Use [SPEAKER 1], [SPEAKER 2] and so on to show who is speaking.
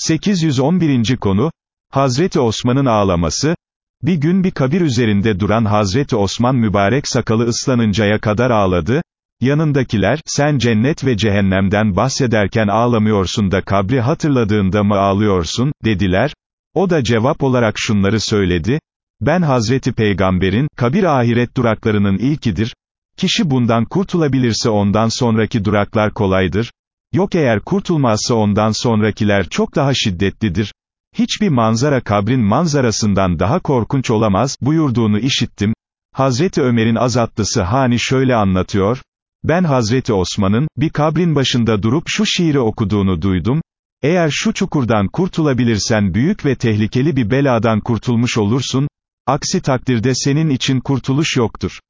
[SPEAKER 1] 811. konu, Hazreti Osman'ın ağlaması, bir gün bir kabir üzerinde duran Hazreti Osman mübarek sakalı ıslanıncaya kadar ağladı, yanındakiler, sen cennet ve cehennemden bahsederken ağlamıyorsun da kabri hatırladığında mı ağlıyorsun, dediler, o da cevap olarak şunları söyledi, ben Hazreti Peygamber'in, kabir ahiret duraklarının ilkidir, kişi bundan kurtulabilirse ondan sonraki duraklar kolaydır, yok eğer kurtulmazsa ondan sonrakiler çok daha şiddetlidir, hiçbir manzara kabrin manzarasından daha korkunç olamaz, buyurduğunu işittim, Hazreti Ömer'in azatlısı Hani şöyle anlatıyor, ben Hazreti Osman'ın, bir kabrin başında durup şu şiiri okuduğunu duydum, eğer şu çukurdan kurtulabilirsen büyük ve tehlikeli bir beladan kurtulmuş olursun, aksi takdirde senin için kurtuluş yoktur.